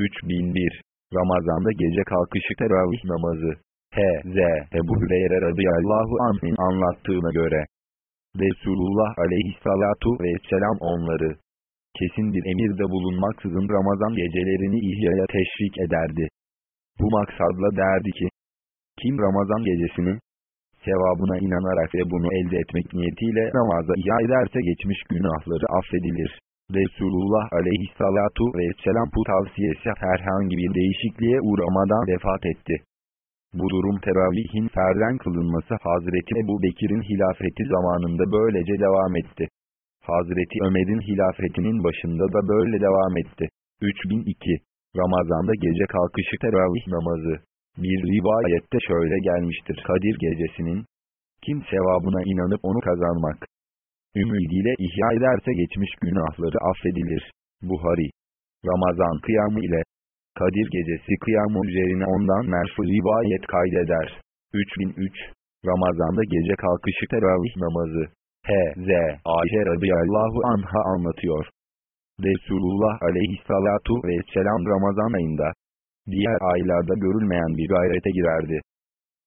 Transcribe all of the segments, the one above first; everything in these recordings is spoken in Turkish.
3001 Ramazanda gece kalkışı teravih namazı H.Z. Ebu Hüreyre radıyallahu anh'in anlattığına göre Resulullah aleyhissalatu vesselam onları kesin bir emirde bulunmaksızın Ramazan gecelerini ihyaya teşvik ederdi. Bu maksadla derdi ki, kim Ramazan gecesinin sevabına inanarak ve bunu elde etmek niyetiyle namaza ihya ederse geçmiş günahları affedilir. Resulullah aleyhissalatu vesselam bu tavsiyesi herhangi bir değişikliğe uğramadan vefat etti. Bu durum teravihin ferden kılınması Hazreti Ebu Bekir'in hilafeti zamanında böylece devam etti. Hazreti Ömer'in hilafetinin başında da böyle devam etti. 3002 Ramazanda gece kalkışı teravih namazı Bir rivayette şöyle gelmiştir. Kadir gecesinin kim sevabına inanıp onu kazanmak ümidiyle ihya ederse geçmiş günahları affedilir. Buhari Ramazan kıyamı ile Kadir gecesi kıyamı üzerine ondan merfu rivayet kaydeder. 3003 Ramazanda gece kalkışı teravih namazı H.Z. Ayşe radıyallahu anha anlatıyor. Resulullah aleyhissalatu vesselam Ramazan ayında, diğer aylarda görülmeyen bir gayrete girerdi.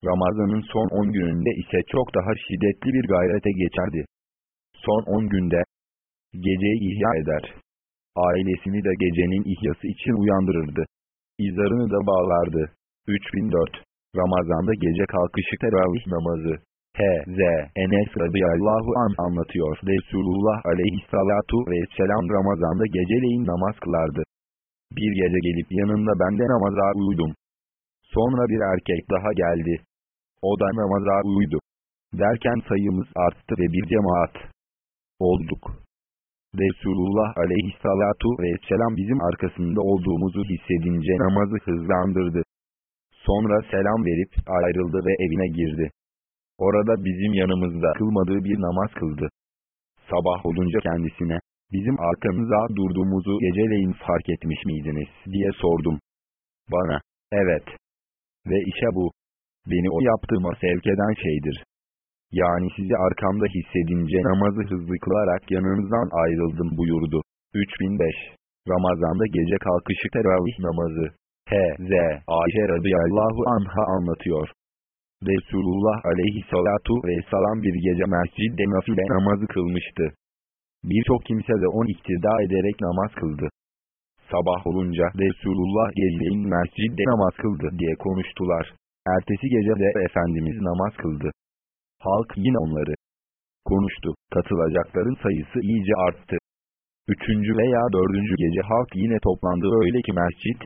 Ramazanın son 10 gününde ise çok daha şiddetli bir gayrete geçerdi. Son 10 günde, geceyi ihya eder. Ailesini de gecenin ihyası için uyandırırdı. İzarını da bağlardı. 3004 Ramazanda gece kalkışı teravih namazı H.Z. Enes radıyallahu an anlatıyor. Resulullah aleyhissalatu vesselam Ramazan'da geceleyin namaz kılardı. Bir gece gelip yanında ben de namaza uyudum. Sonra bir erkek daha geldi. O da namaza uyudu. Derken sayımız arttı ve bir cemaat olduk. Resulullah aleyhissalatu vesselam bizim arkasında olduğumuzu hissedince namazı hızlandırdı. Sonra selam verip ayrıldı ve evine girdi. Orada bizim yanımızda kılmadığı bir namaz kıldı. Sabah olunca kendisine, bizim arkamıza durduğumuzu geceleyin fark etmiş miydiniz diye sordum. Bana, evet. Ve işe bu. Beni o yaptığıma sevk eden şeydir. Yani sizi arkamda hissedince namazı hızlı kılarak yanınızdan ayrıldım buyurdu. 3005 Ramazanda gece kalkışı teravih namazı H.Z. Ayşe radıyallahu anha anlatıyor. Resulullah aleyhissalatu vesselam bir gece mescidde nafile namazı kılmıştı. Birçok kimse de on iktida ederek namaz kıldı. Sabah olunca Resulullah geceleyin mescidde namaz kıldı diye konuştular. Ertesi gece de Efendimiz namaz kıldı. Halk yine onları konuştu. Katılacakların sayısı iyice arttı. Üçüncü veya dördüncü gece halk yine toplandı öyle ki mescit,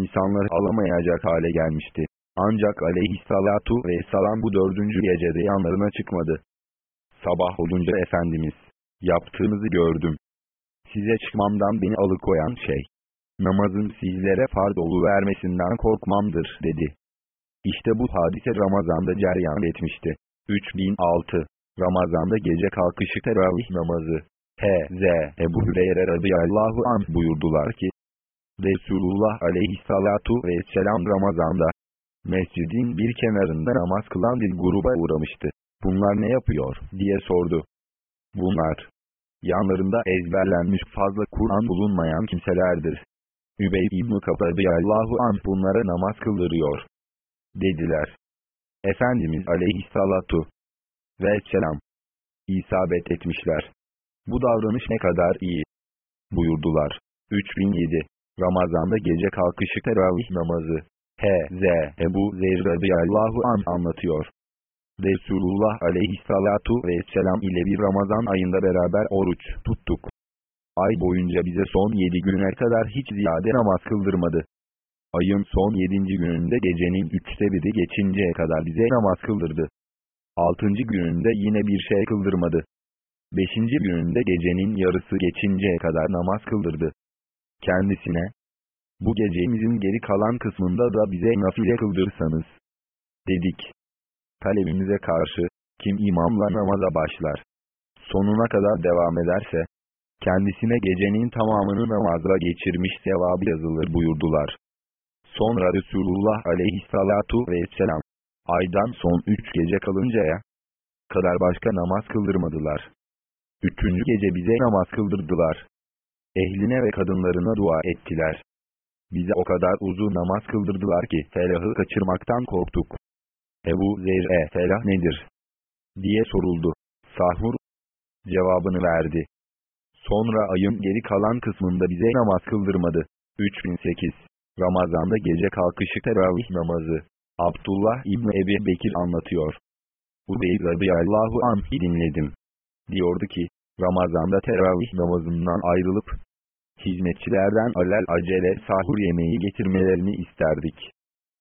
insanları alamayacak hale gelmişti. Ancak aleyhissalatu vesselam bu dördüncü gecede yanlarına çıkmadı. Sabah olunca Efendimiz, yaptığınızı gördüm. Size çıkmamdan beni alıkoyan şey, namazın sizlere farz vermesinden korkmamdır dedi. İşte bu hadise Ramazan'da ceryan etmişti. 3006 Ramazan'da gece kalkışı teravih namazı H.Z. Ebu Hüreyre radıyallahu anh buyurdular ki, Resulullah aleyhissalatu vesselam Ramazan'da, mescidin bir kenarında namaz kılan bir gruba uğramıştı. Bunlar ne yapıyor diye sordu. Bunlar, yanlarında ezberlenmiş fazla Kur'an bulunmayan kimselerdir. Übey İbn-i Allahu an bunlara namaz kıldırıyor. Dediler. Efendimiz aleyhissalatu vesselam isabet etmişler. Bu davranış ne kadar iyi buyurdular. 3007 Ramazanda gece kalkışı teravih namazı H.Z. Ebu Zer radıyallahu an anlatıyor. Resulullah aleyhissalatu vesselam ile bir Ramazan ayında beraber oruç tuttuk. Ay boyunca bize son yedi güne kadar hiç ziyade namaz kıldırmadı. Ayın son yedinci gününde gecenin üçte biri geçinceye kadar bize namaz kıldırdı. Altıncı gününde yine bir şey kıldırmadı. Beşinci gününde gecenin yarısı geçinceye kadar namaz kıldırdı. Kendisine, bu gecemizin geri kalan kısmında da bize nafile kıldırsanız. Dedik. Talebimize karşı, kim imamla namaza başlar, sonuna kadar devam ederse, kendisine gecenin tamamını namazla geçirmiş sevabı yazılır buyurdular. Sonra Resulullah aleyhissalatu vesselam, aydan son üç gece kalıncaya kadar başka namaz kıldırmadılar. Üçüncü gece bize namaz kıldırdılar. Ehline ve kadınlarına dua ettiler. Bize o kadar uzun namaz kıldırdılar ki felahı kaçırmaktan korktuk. Ebu Zer'e felah nedir? diye soruldu. Sahur cevabını verdi. Sonra ayın geri kalan kısmında bize namaz kıldırmadı. 3008 Ramazan'da gece kalkışı teravih namazı. Abdullah İbni Ebi Bekir anlatıyor. Ubeyd radıyallahu anh'i dinledim. Diyordu ki, Ramazan'da teravih namazından ayrılıp, hizmetçilerden alel acele sahur yemeği getirmelerini isterdik.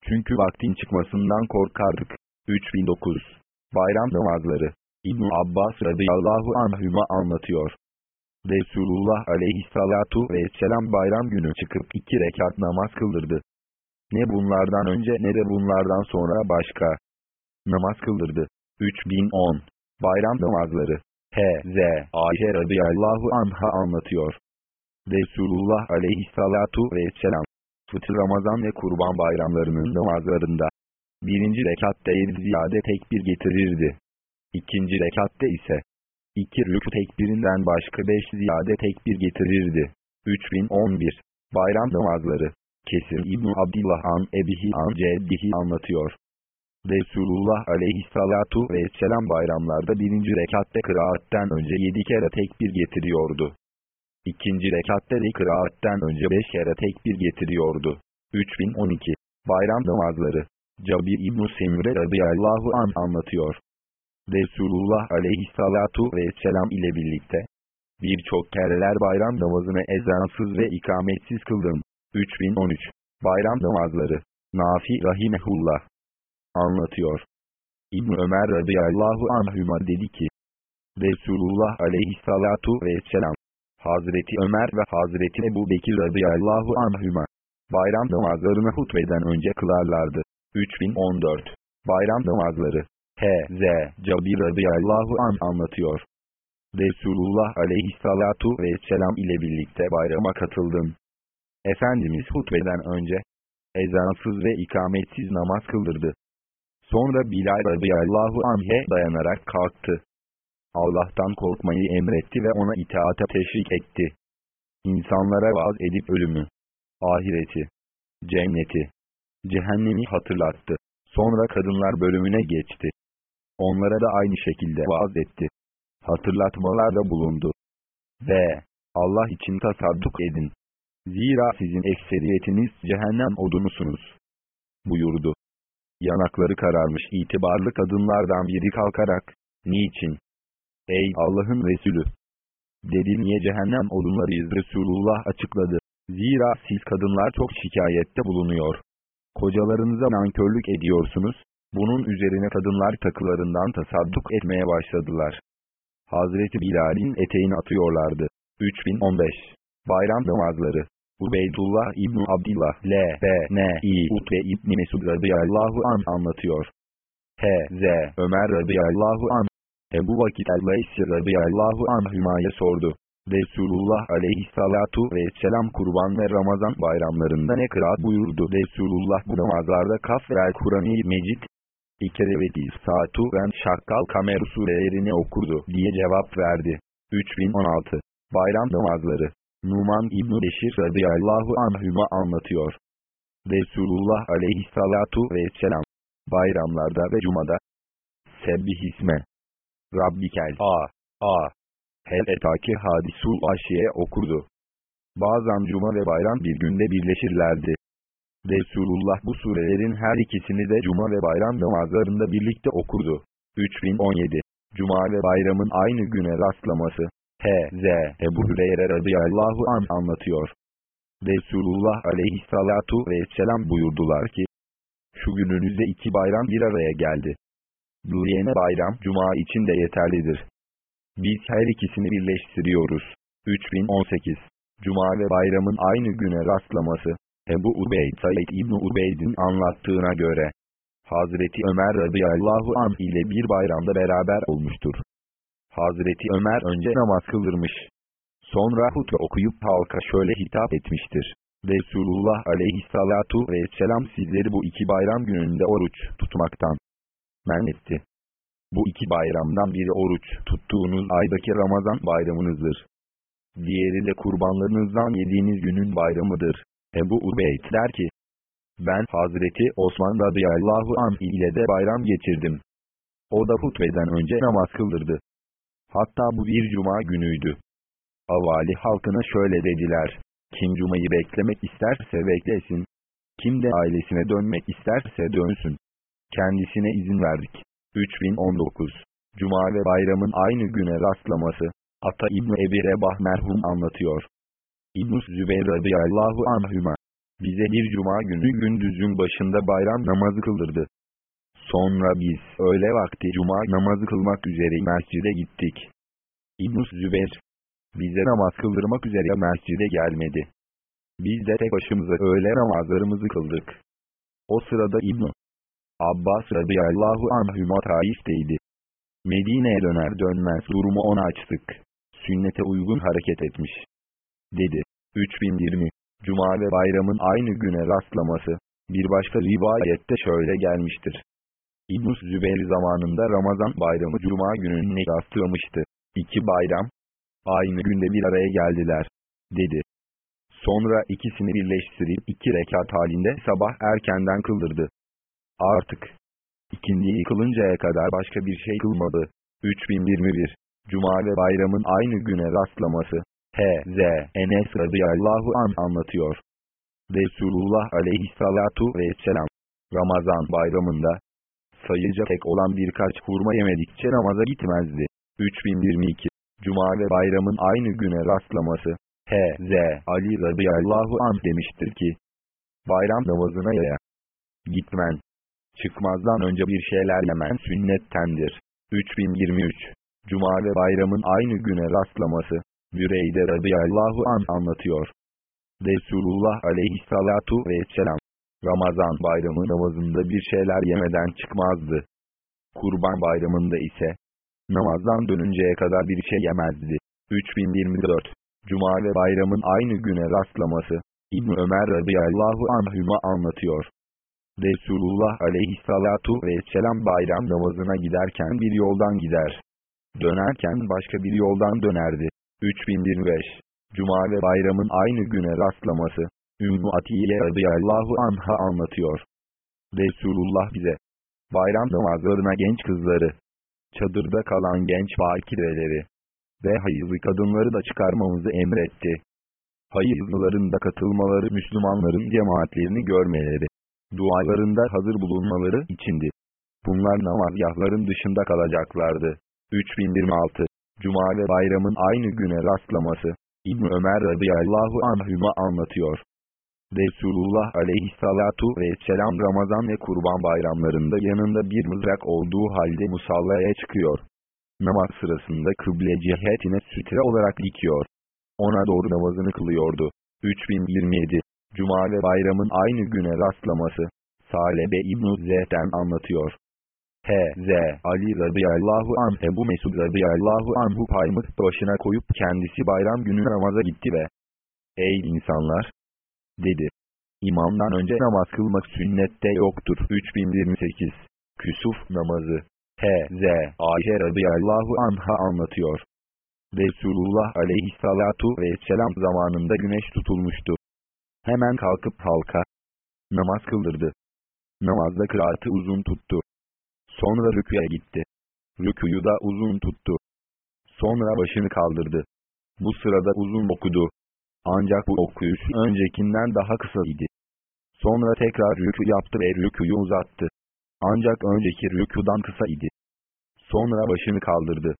Çünkü vaktin çıkmasından korkardık. 3009 Bayram namazları İbn Abbas radıyallahu anhüma anlatıyor. Resulullah aleyhissalatu vesselam bayram günü çıkıp iki rekat namaz kıldırdı. Ne bunlardan önce ne de bunlardan sonra başka namaz kıldırdı. 3010 Bayram namazları H.Z. Ayşe radıyallahu anha anlatıyor. Resulullah aleyhissalatu vesselam Fıtır Ramazan ve Kurban bayramlarının namazlarında birinci rekatta ziyade tekbir getirirdi. İkinci rekatte ise iki rükû tekbirinden başka beş ziyade tekbir getirirdi. 3011 Bayram namazları Kesir İbn Abdillah an Ebihi an Ceddihi anlatıyor. Resulullah aleyhissalatu vesselam bayramlarda birinci rekatte kıraatten önce yedi kere tekbir getiriyordu. İkinci rekatte de kıraatten önce beş kere tekbir getiriyordu. 3012 Bayram namazları Cabir İbn-i Semre radıyallahu an anlatıyor. Resulullah aleyhissalatu vesselam ile birlikte birçok kereler bayram namazını ezansız ve ikametsiz kıldım. 3013 Bayram namazları Nafi Rahimehullah anlatıyor. İbn Ömer radıyallahu anhüma dedi ki, Resulullah aleyhissalatu vesselam, Hazreti Ömer ve Hazreti Ebu Bekir radıyallahu anhüma, bayram namazlarını hutbeden önce kılarlardı. 3014 Bayram namazları H.Z. Cabir radıyallahu an anlatıyor. Resulullah aleyhissalatu vesselam ile birlikte bayrama katıldım. Efendimiz hutbeden önce, ezansız ve ikametsiz namaz kıldırdı. Sonra Bilal radıyallahu anh'e dayanarak kalktı. Allah'tan korkmayı emretti ve ona itaate teşvik etti. İnsanlara vaaz edip ölümü, ahireti, cenneti, cehennemi hatırlattı. Sonra kadınlar bölümüne geçti. Onlara da aynı şekilde vaaz etti. Hatırlatmalarda bulundu. Ve Allah için tasadduk edin. Zira sizin ekseriyetiniz cehennem odunusunuz. Buyurdu. Yanakları kararmış itibarlı kadınlardan biri kalkarak, niçin? Ey Allah'ın Resulü! Dedi niye cehennem odunlarıyız Resulullah açıkladı. Zira siz kadınlar çok şikayette bulunuyor. Kocalarınıza nankörlük ediyorsunuz. Bunun üzerine kadınlar takılarından tasadduk etmeye başladılar. Hazreti Bilal'in eteğini atıyorlardı. 3015 Bayram namazları Ubeydullah İbn Abdillah L.B.N.İ Utbe İbni Mesud radıyallahu an anlatıyor. H.Z. Ömer radıyallahu an Ebu Vakit el-Leysi radıyallahu anhümaya sordu. Resulullah aleyhissalatu vesselam kurban ve Ramazan bayramlarında ne kıraat buyurdu. Resulullah bu namazlarda Kaf ve Kur'an-ı Mecid, İkere ve Saatu ve Şakkal Kamer surelerini okurdu diye cevap verdi. 3016 Bayram namazları. Numan İbn-i Beşir radıyallahu anhüma anlatıyor. Resulullah aleyhissalatu vesselam. Bayramlarda ve cumada. Sebbih isme. Rabbikel A. A. Hel etaki hadisul aşiye okurdu. Bazen cuma ve bayram bir günde birleşirlerdi. Resulullah bu surelerin her ikisini de cuma ve bayram namazlarında birlikte okurdu. 3017 Cuma ve bayramın aynı güne rastlaması H.Z. Ebu Hüreyre radıyallahu an anlatıyor. Resulullah aleyhissalatu vesselam buyurdular ki, şu gününüzde iki bayram bir araya geldi. Duyene bayram cuma için de yeterlidir. Biz her ikisini birleştiriyoruz. 3018 Cuma ve bayramın aynı güne rastlaması Ebu Ubeyd Said İbni Ubeyd'in anlattığına göre Hazreti Ömer radıyallahu an ile bir bayramda beraber olmuştur. Hazreti Ömer önce namaz kıldırmış. Sonra hutbe okuyup halka şöyle hitap etmiştir. Resulullah aleyhissalatu vesselam sizleri bu iki bayram gününde oruç tutmaktan men etti. Bu iki bayramdan biri oruç tuttuğunuz aydaki Ramazan bayramınızdır. Diğeri de kurbanlarınızdan yediğiniz günün bayramıdır. Ebu Ubeyd der ki, ben Hazreti Osman radıyallahu anh ile de bayram geçirdim. O da hutbeden önce namaz kıldırdı. Hatta bu bir cuma günüydü. Avali halkına şöyle dediler. Kim cumayı beklemek isterse beklesin. Kim de ailesine dönmek isterse dönsün. Kendisine izin verdik. 3019 Cuma ve bayramın aynı güne rastlaması. Ata İbni Ebi Rebah merhum anlatıyor. İbn-i Zübeyir radıyallahu anhüma. Bize bir cuma günü gündüzün başında bayram namazı kıldırdı. Sonra biz öğle vakti cuma namazı kılmak üzere mescide gittik. İbn-i Zübeyir, bize namaz kıldırmak üzere mescide gelmedi. Biz de tek başımıza öğle namazlarımızı kıldık. O sırada İbn Abbas radıyallahu anhüma Taif'teydi. Medine'ye döner dönmez durumu ona açtık. Sünnete uygun hareket etmiş. Dedi. 3020 Cuma ve bayramın aynı güne rastlaması. Bir başka rivayette şöyle gelmiştir. İbn-i Zübeyir zamanında Ramazan bayramı Cuma gününe rastlamıştı. İki bayram, aynı günde bir araya geldiler, dedi. Sonra ikisini birleştirip iki rekat halinde sabah erkenden kıldırdı. Artık, ikindiyi kılıncaya kadar başka bir şey kılmadı. 3021 Cuma ve bayramın aynı güne rastlaması. H.Z. Enes radıyallahu an anlatıyor. Resulullah aleyhissalatu vesselam Ramazan bayramında sayıca tek olan birkaç hurma yemedikçe namaza gitmezdi. 3022 Cuma ve bayramın aynı güne rastlaması. H.Z. Ali radıyallahu anh demiştir ki, bayram namazına ya gitmen, çıkmazdan önce bir şeyler yemen sünnettendir. 3023 Cuma ve bayramın aynı güne rastlaması. Büreyde radıyallahu an anlatıyor. Resulullah aleyhissalatu vesselam. Ramazan bayramı namazında bir şeyler yemeden çıkmazdı. Kurban bayramında ise, namazdan dönünceye kadar bir şey yemezdi. 3024 Cuma ve bayramın aynı güne rastlaması. İbn Ömer radıyallahu anhüma anlatıyor. Resulullah aleyhissalatu vesselam bayram namazına giderken bir yoldan gider. Dönerken başka bir yoldan dönerdi. 3025 Cuma ve bayramın aynı güne rastlaması. Ümmü Atiye radıyallahu anha anlatıyor. Resulullah bize bayram namazlarına genç kızları, çadırda kalan genç bakireleri ve hayızlı kadınları da çıkarmamızı emretti. Hayızlıların da katılmaları Müslümanların cemaatlerini görmeleri, dualarında hazır bulunmaları içindi. Bunlar namazgahların dışında kalacaklardı. 3026 Cuma ve bayramın aynı güne rastlaması. İbn Ömer radıyallahu anhüma anlatıyor. Resulullah aleyhissalatu vesselam Ramazan ve Kurban bayramlarında yanında bir mızrak olduğu halde musallaya çıkıyor. Namaz sırasında kıble cihetine sütre olarak dikiyor. Ona doğru namazını kılıyordu. 3027 Cuma ve bayramın aynı güne rastlaması. Salebe İbn-i anlatıyor. H.Z. Ali radıyallahu anh Ebu Mesud radıyallahu anhu paymı başına koyup kendisi bayram günü namaza gitti ve Ey insanlar! dedi. İmamdan önce namaz kılmak sünnette yoktur. 3028 Küsuf namazı H.Z. Ayşe radıyallahu anha anlatıyor. Resulullah aleyhissalatu vesselam zamanında güneş tutulmuştu. Hemen kalkıp halka namaz kıldırdı. Namazda kıraatı uzun tuttu. Sonra rüküye gitti. Rüküyü da uzun tuttu. Sonra başını kaldırdı. Bu sırada uzun okudu. Ancak bu okuyuş öncekinden daha kısa idi. Sonra tekrar rükü yaptı ve rüküyü uzattı. Ancak önceki rükudan kısa idi. Sonra başını kaldırdı.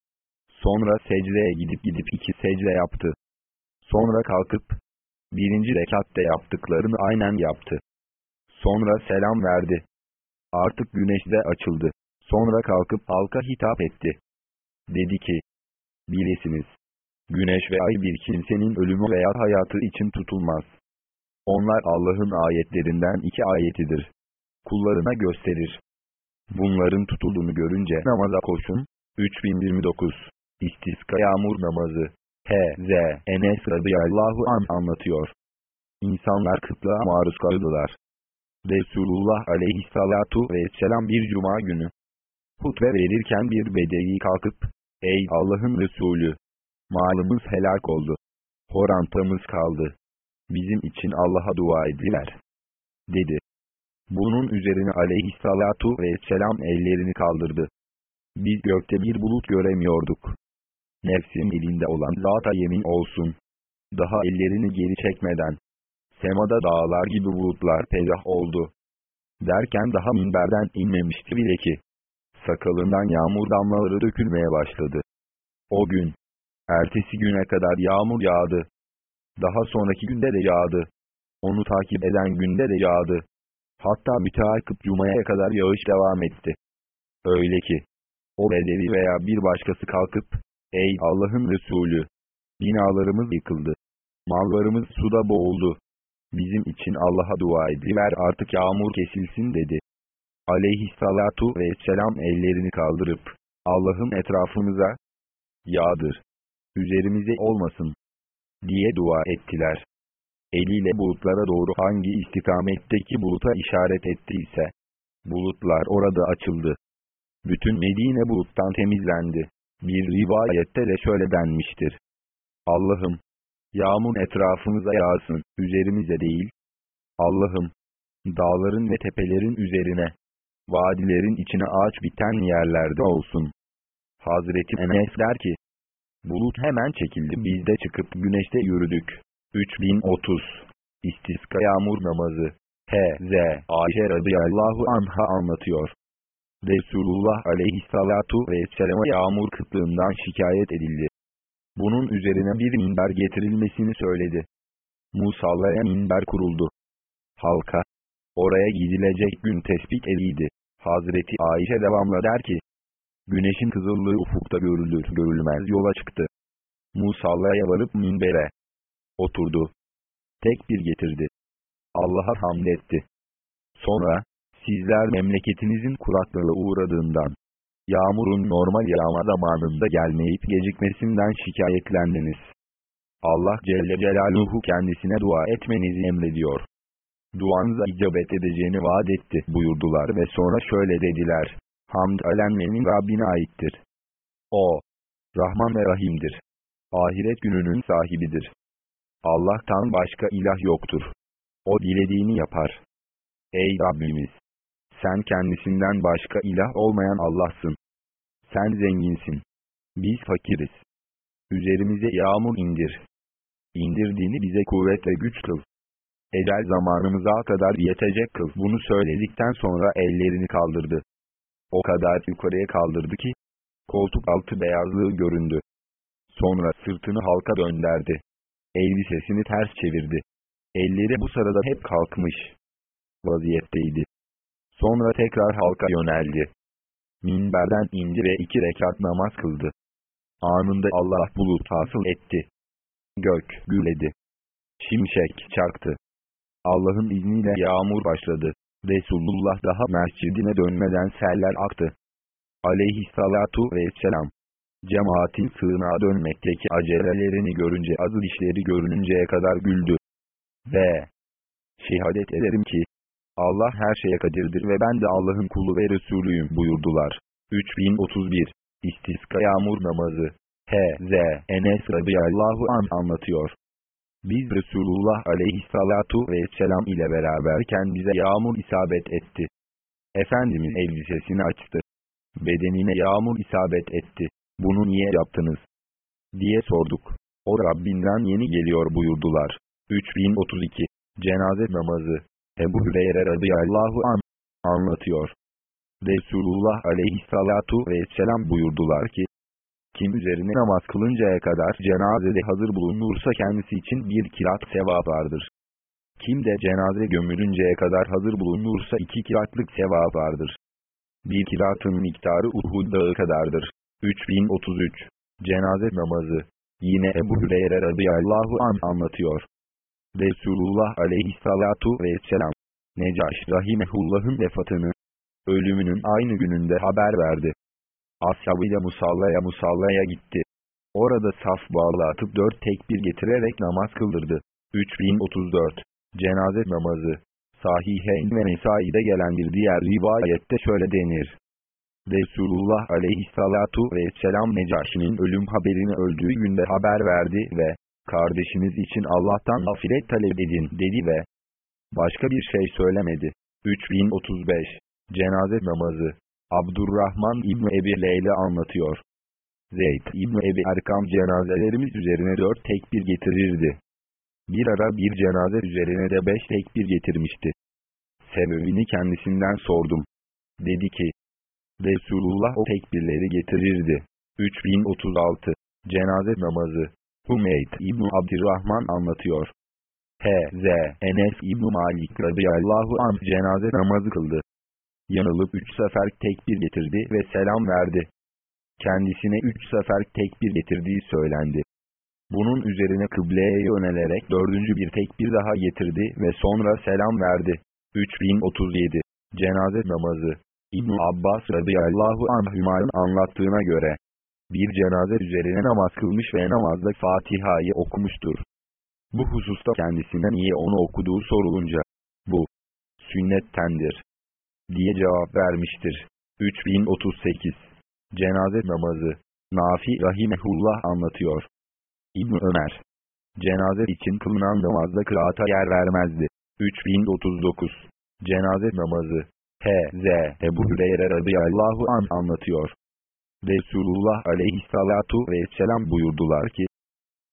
Sonra secdeye gidip gidip iki secde yaptı. Sonra kalkıp, birinci rekatte yaptıklarını aynen yaptı. Sonra selam verdi. Artık güneş de açıldı. Sonra kalkıp halka hitap etti. Dedi ki, bilesiniz, güneş ve ay bir kimsenin ölümü veya hayatı için tutulmaz. Onlar Allah'ın ayetlerinden iki ayetidir. Kullarına gösterir. Bunların tutulduğunu görünce namaza koşun. 3029 İstiska yağmur namazı H.Z. Enes radıyallahu an anlatıyor. İnsanlar kıtlığa maruz kaldılar. Resulullah aleyhissalatu vesselam bir cuma günü hutbe verirken bir bedevi kalkıp, Ey Allah'ın Resulü! Malımız helak oldu. Horantamız kaldı. bizim için Allah'a dua ediler. Dedi. Bunun üzerine aleyhissalatu vesselam ellerini kaldırdı. Biz gökte bir bulut göremiyorduk. Nefsim elinde olan zata yemin olsun. Daha ellerini geri çekmeden. Semada dağlar gibi bulutlar peydah oldu. Derken daha minberden inmemişti bile ki. Sakalından yağmur damlaları dökülmeye başladı. O gün, ertesi güne kadar yağmur yağdı. Daha sonraki günde de yağdı. Onu takip eden günde de yağdı. Hatta müteakıp cumaya kadar yağış devam etti. Öyle ki, o bedevi veya bir başkası kalkıp, ey Allah'ın Resulü, binalarımız yıkıldı, mallarımız suda boğuldu, bizim için Allah'a dua ediver artık yağmur kesilsin dedi. Aleyhissalatu vesselam ellerini kaldırıp, Allah'ın etrafımıza, yağdır, üzerimize olmasın, diye dua ettiler. Eliyle bulutlara doğru hangi istikametteki buluta işaret ettiyse, bulutlar orada açıldı. Bütün Medine buluttan temizlendi. Bir rivayette de şöyle denmiştir. Allah'ım, yağmur etrafımıza yağsın, üzerimize değil. Allah'ım, dağların ve tepelerin üzerine, vadilerin içine ağaç biten yerlerde olsun. Hazreti Enes der ki, bulut hemen çekildi biz de çıkıp güneşte yürüdük. 3030 İstiska yağmur namazı H.Z. Ayşe radıyallahu anha anlatıyor. Resulullah aleyhissalatu vesselam'a yağmur kıtlığından şikayet edildi. Bunun üzerine bir minber getirilmesini söyledi. Musallaya minber kuruldu. Halka, oraya gidilecek gün tespit edildi. Hazreti Ayşe devamla der ki, Güneşin kızıllığı ufukta görülür görülmez yola çıktı. Musallaya varıp minbere oturdu. Tekbir getirdi. Allah'a hamd etti. Sonra, sizler memleketinizin kuraklığı uğradığından, yağmurun normal yağma zamanında gelmeyip gecikmesinden şikayetlendiniz. Allah Celle Celaluhu kendisine dua etmenizi emrediyor. Duanıza icabet edeceğini vaat etti buyurdular ve sonra şöyle dediler. Hamd alenmenin Rabbine aittir. O, Rahman ve Rahim'dir. Ahiret gününün sahibidir. Allah'tan başka ilah yoktur. O dilediğini yapar. Ey Rabbimiz! Sen kendisinden başka ilah olmayan Allah'sın. Sen zenginsin. Biz fakiriz. Üzerimize yağmur indir. İndirdiğini bize kuvvet ve güç kıl. Ecel zamanımıza kadar yetecek kıl. Bunu söyledikten sonra ellerini kaldırdı. O kadar yukarıya kaldırdı ki, koltuk altı beyazlığı göründü. Sonra sırtını halka dönderdi. Elbisesini ters çevirdi. Elleri bu sırada hep kalkmış vaziyetteydi. Sonra tekrar halka yöneldi. Minberden indi ve iki rekat namaz kıldı. Anında Allah bulut hasıl etti. Gök güledi. Şimşek çaktı. Allah'ın izniyle yağmur başladı. Resulullah daha mescidine dönmeden seller aktı. Aleyhissalatu vesselam. Cemaatin sığınağa dönmekteki acelelerini görünce azı dişleri görününceye kadar güldü. Ve şehadet ederim ki Allah her şeye kadirdir ve ben de Allah'ın kulu ve Resulüyüm buyurdular. 3031 İstiska Yağmur Namazı H.Z. Enes radıyallahu an anlatıyor. Biz Resulullah aleyhissalatu vesselam ile beraberken bize yağmur isabet etti. Efendimiz elbisesini açtı. Bedenine yağmur isabet etti. Bunu niye yaptınız? diye sorduk. O Rabbinden yeni geliyor buyurdular. 3032 Cenaze namazı Ebu Hüreyre radıyallahu an anlatıyor. Resulullah aleyhissalatu vesselam buyurdular ki, kim üzerine namaz kılıncaya kadar cenazede hazır bulunursa kendisi için bir kirat sevap vardır. Kim de cenaze gömülünceye kadar hazır bulunursa iki kiratlık sevap vardır. Bir kiratın miktarı Uhud dağı kadardır. 3033 Cenaze namazı Yine Ebu Hüreyre radıyallahu an anlatıyor. Resulullah aleyhissalatu vesselam Necaş rahimehullah'ın vefatını, ölümünün aynı gününde haber verdi. Ashabıyla musallaya musallaya gitti. Orada saf bağlatıp dört tekbir getirerek namaz kıldırdı. 3034 Cenaze namazı Sahiheyn ve Nesai'de gelen bir diğer rivayette şöyle denir. Resulullah aleyhissalatu vesselam Necaşi'nin ölüm haberini öldüğü günde haber verdi ve kardeşiniz için Allah'tan afiret talep edin dedi ve başka bir şey söylemedi. 3035 Cenaze namazı Abdurrahman İbni Ebi Leyla anlatıyor. Zeyd İbni Ebi Erkam cenazelerimiz üzerine dört tekbir getirirdi. Bir ara bir cenaze üzerine de beş tekbir getirmişti. Sebebini kendisinden sordum. Dedi ki, Resulullah o tekbirleri getirirdi. 3036 Cenaze namazı Hümeyd İbni Abdurrahman anlatıyor. H.Z. Enes İbni Malik radıyallahu anh cenaze namazı kıldı. Yanılıp üç sefer tekbir getirdi ve selam verdi. Kendisine üç sefer tekbir getirdiği söylendi. Bunun üzerine kıbleye yönelerek dördüncü bir tekbir daha getirdi ve sonra selam verdi. 3037 Cenaze namazı İbn Abbas radıyallahu anhümanın anlattığına göre bir cenaze üzerine namaz kılmış ve namazda Fatiha'yı okumuştur. Bu hususta kendisine niye onu okuduğu sorulunca, bu, sünnettendir, diye cevap vermiştir. 3038 Cenaze namazı, Nafi Rahimehullah anlatıyor. İbn Ömer, cenaze için kılınan namazda kıraata yer vermezdi. 3039 Cenaze namazı, H.Z. Ebu Hüreyre radıyallahu an anlatıyor. Resulullah aleyhissalatu vesselam buyurdular ki,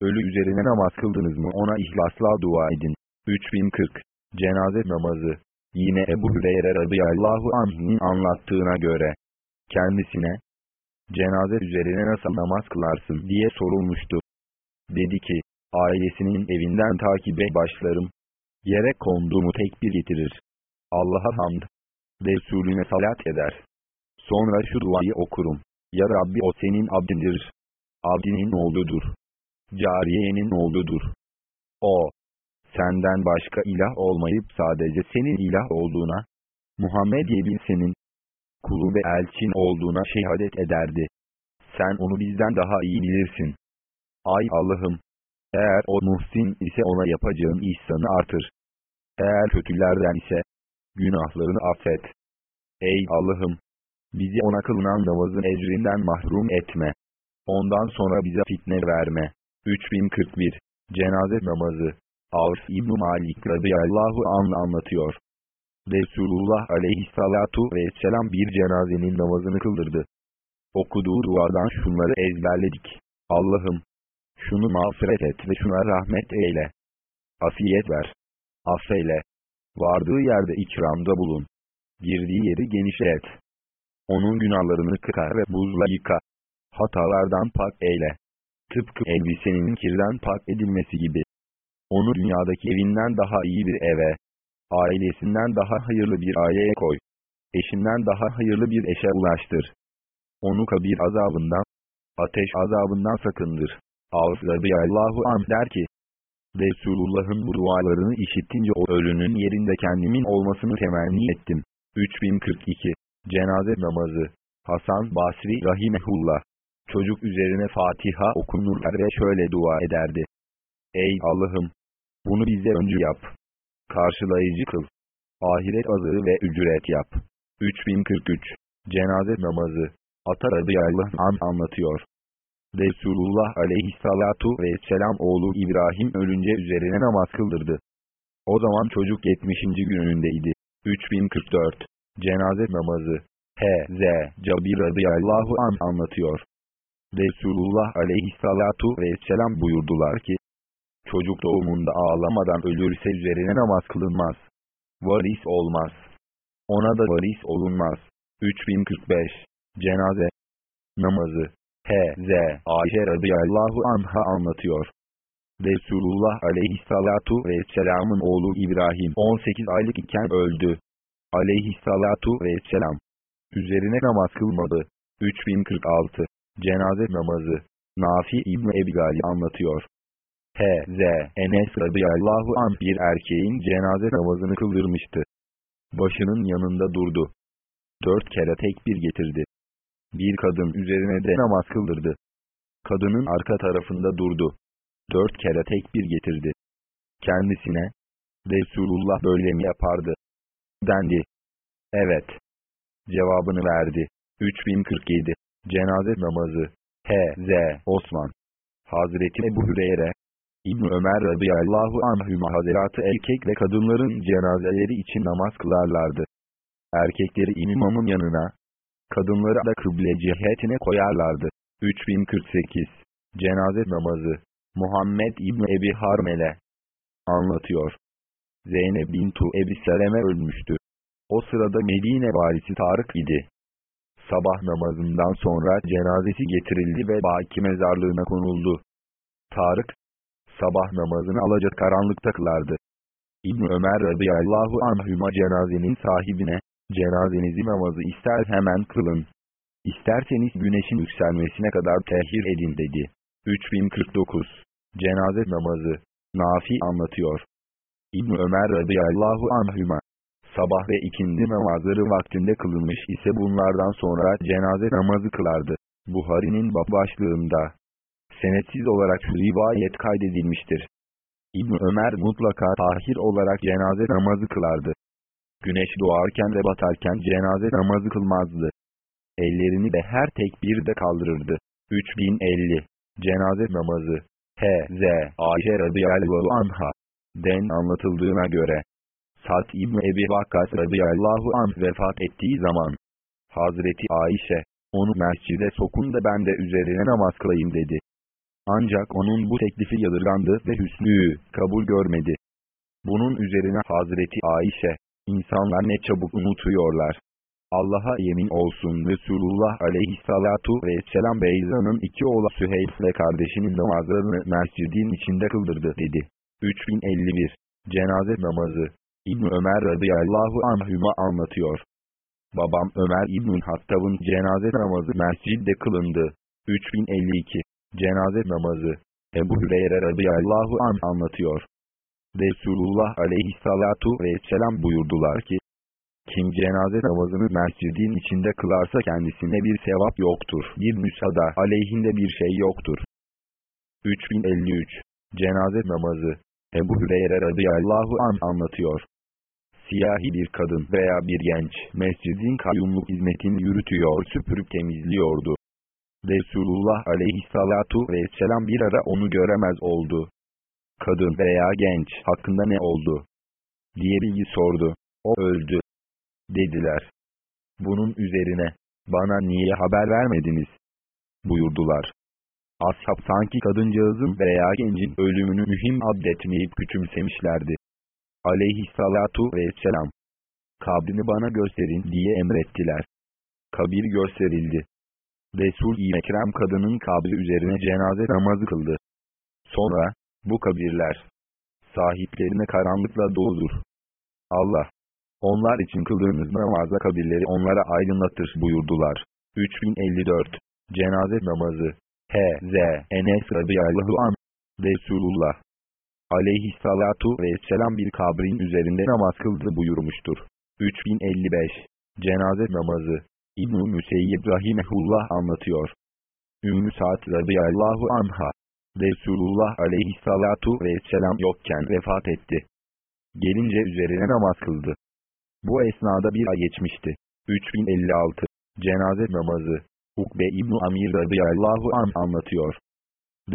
Ölü üzerine namaz kıldınız mı ona ihlasla dua edin. 3040 Cenaze namazı Yine Ebu Hüreyre radıyallahu anh'ın anlattığına göre kendisine cenaze üzerine nasıl namaz kılarsın diye sorulmuştu. Dedi ki, ailesinin evinden takibe başlarım. Yere konduğumu tekbir getirir. Allah'a hamd. Resulüne salat eder. Sonra şu duayı okurum. Ya Rabbi o senin abdindir. Abdinin oğludur cariyenin oğludur. O, senden başka ilah olmayıp sadece senin ilah olduğuna, Muhammed bin senin kulu ve elçin olduğuna şehadet ederdi. Sen onu bizden daha iyi bilirsin. Ay Allah'ım! Eğer o muhsin ise ona yapacağın ihsanı artır. Eğer kötülerden ise, günahlarını affet. Ey Allah'ım! Bizi ona kılınan namazın ecrinden mahrum etme. Ondan sonra bize fitne verme. 3041 Cenaze namazı Avf İbn Malik radıyallahu anh anlatıyor. Resulullah aleyhissalatu vesselam bir cenazenin namazını kıldırdı. Okuduğu duadan şunları ezberledik. Allah'ım, şunu mağfiret et ve şuna rahmet eyle. Afiyet ver. Affeyle. Vardığı yerde ikramda bulun. Girdiği yeri genişlet. Onun günahlarını kırar ve buzla yıka. Hatalardan pak eyle. Tıpkı elbisenin kirden pak edilmesi gibi. Onu dünyadaki evinden daha iyi bir eve, ailesinden daha hayırlı bir aileye koy. Eşinden daha hayırlı bir eşe ulaştır. Onu kabir azabından, ateş azabından sakındır. Avf radıyallahu anh der ki, Resulullah'ın bu dualarını işittince o ölünün yerinde kendimin olmasını temenni ettim. 3042 Cenaze namazı Hasan Basri Rahimehullah Çocuk üzerine Fatiha okunurlar ve şöyle dua ederdi. Ey Allah'ım! Bunu bize öncü yap. Karşılayıcı kıl. Ahiret azığı ve ücret yap. 3043 Cenaze namazı Ata radıyallahu an anlatıyor. Resulullah aleyhissalatu vesselam oğlu İbrahim ölünce üzerine namaz kıldırdı. O zaman çocuk 70. günündeydi. 3044 Cenaze namazı H.Z. Cabir radıyallahu an anlatıyor. Resulullah aleyhissalatu vesselam buyurdular ki, çocuk doğumunda ağlamadan ölürse üzerine namaz kılınmaz. Varis olmaz. Ona da varis olunmaz. 3045 Cenaze Namazı H.Z. Ayşe radıyallahu anha anlatıyor. Resulullah aleyhissalatu vesselamın oğlu İbrahim 18 aylık iken öldü. Aleyhissalatu vesselam. Üzerine namaz kılmadı. 3046 Cenaze namazı. Nafi İbni Ebigali anlatıyor. H.Z. Enes radıyallahu anh bir erkeğin cenaze namazını kıldırmıştı. Başının yanında durdu. Dört kere tekbir getirdi. Bir kadın üzerine de namaz kıldırdı. Kadının arka tarafında durdu. Dört kere tekbir getirdi. Kendisine, Resulullah böyle mi yapardı? Dendi. Evet. Cevabını verdi. 3047 Cenaze namazı H.Z. Osman Hazreti Ebu Hüreyre İbn Ömer radıyallahu anhüma haziratı erkek ve kadınların cenazeleri için namaz kılarlardı. Erkekleri imamın yanına, kadınları da kıble cihetine koyarlardı. 3048 Cenaze namazı Muhammed İbni Ebi Harmele anlatıyor. Zeynep bintu Ebi Seleme ölmüştü. O sırada Medine valisi Tarık idi. Sabah namazından sonra cenazesi getirildi ve Baki mezarlığına konuldu. Tarık, sabah namazını alacak karanlıkta kılardı. İbn Ömer radıyallahu anhüma cenazenin sahibine, cenazenizi namazı ister hemen kılın. İsterseniz güneşin yükselmesine kadar tehir edin dedi. 3049 Cenaze namazı Nafi anlatıyor. İbn Ömer radıyallahu anhüma sabah ve ikindi namazları vaktinde kılınmış ise bunlardan sonra cenaze namazı kılardı. Buhari'nin başlığında senetsiz olarak rivayet kaydedilmiştir. İbn Ömer mutlaka tahir olarak cenaze namazı kılardı. Güneş doğarken ve batarken cenaze namazı kılmazdı. Ellerini de her tekbirde kaldırırdı. 3050 Cenaze namazı H.Z. Ayşe radıyallahu anha den anlatıldığına göre Sad İbni Ebi Vakkas radıyallahu anh vefat ettiği zaman Hazreti Ayşe onu mescide sokun da ben de üzerine namaz kılayım dedi. Ancak onun bu teklifi yadırgandı ve hüsnüyü kabul görmedi. Bunun üzerine Hazreti Ayşe, insanlar ne çabuk unutuyorlar. Allah'a yemin olsun Resulullah aleyhissalatu vesselam Beyza'nın iki oğlu Süheyb ve kardeşinin namazlarını mescidin içinde kıldırdı dedi. 3051 Cenaze namazı İbn Ömer radıyallahu anhüma anlatıyor. Babam Ömer İbn Hattab'ın cenaze namazı mescidde kılındı. 3052 Cenaze namazı Ebu Hüreyre radıyallahu an anlatıyor. Resulullah aleyhissalatu vesselam buyurdular ki, kim cenaze namazını mescidin içinde kılarsa kendisine bir sevap yoktur. Bir müsada aleyhinde bir şey yoktur. 3053 Cenaze namazı Ebu Hüreyre radıyallahu an anlatıyor. Siyahi bir kadın veya bir genç mescidin kayyumluk hizmetini yürütüyor süpürüp temizliyordu. Resulullah aleyhissalatu vesselam bir ara onu göremez oldu. Kadın veya genç hakkında ne oldu? diye bilgi sordu. O öldü dediler. Bunun üzerine, bana niye haber vermediniz? buyurdular. Ashab sanki kadıncağızın veya gencin ölümünü mühim addetmeyip küçümsemişlerdi. Aleyhissalatu vesselam, kabrini bana gösterin diye emrettiler. Kabir gösterildi. Resul-i Ekrem kadının kabri üzerine cenaze namazı kıldı. Sonra, bu kabirler, sahiplerine karanlıkla doldur. Allah, onlar için kıldığınız namazda kabirleri onlara aydınlatır buyurdular. 3054 Cenaze namazı H.Z. Enes radıyallahu an Resulullah aleyhissalatu vesselam bir kabrin üzerinde namaz kıldı buyurmuştur. 3055 Cenaze namazı İbn-i Müseyyib Rahimehullah anlatıyor. Ümmü Sa'd radıyallahu anha Resulullah aleyhissalatu vesselam yokken vefat etti. Gelince üzerine namaz kıldı. Bu esnada bir ay geçmişti. 3056 Cenaze namazı Ukbe İbn Amir radıyallahu an anlatıyor.